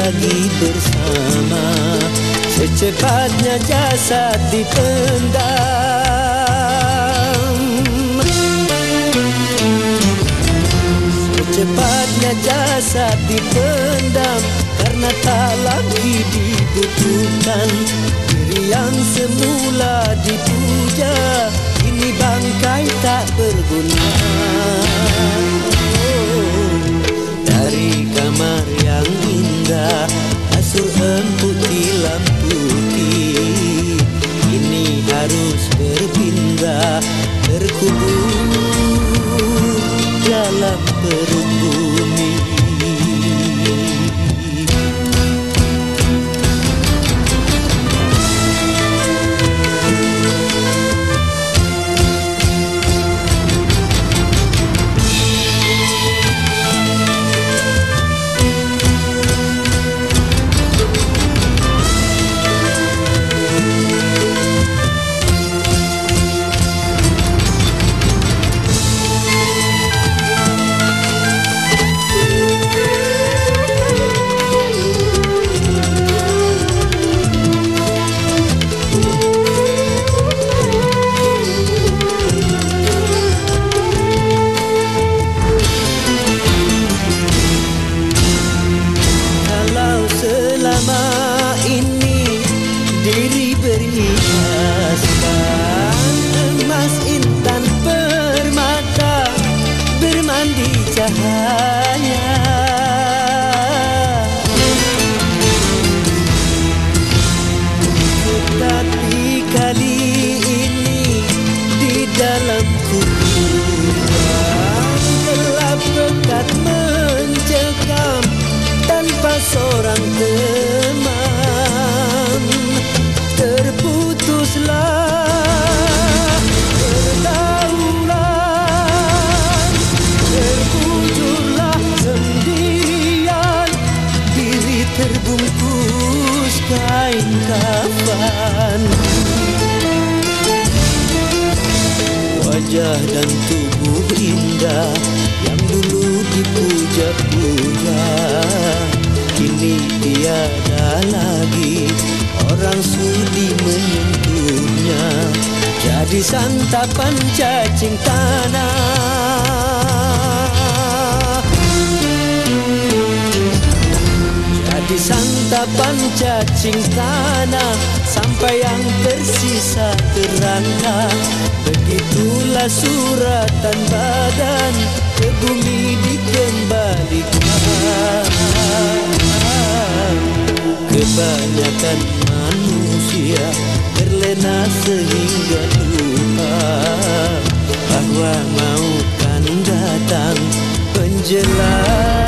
lagi bersama. Secepatnya jasad dipendam Secepatnya jasad dipendam Karena tak lagi dibutuhkan. Diri yang semula dipuja Terkubur dalam perut emas intan permata bermandi cahaya kafan wajah dan tubuh indah yang dulu dipuja-puja kini tiada lagi orang sudi menyentuhnya. Jadi santapan cacing tanah santapan cacing tanah sampai yang tersisa terangkat begitulah suratan badan ke bumi dikembalikan kebanyakan manusia terlena sehingga lupa bahwa mau kan datang menjelang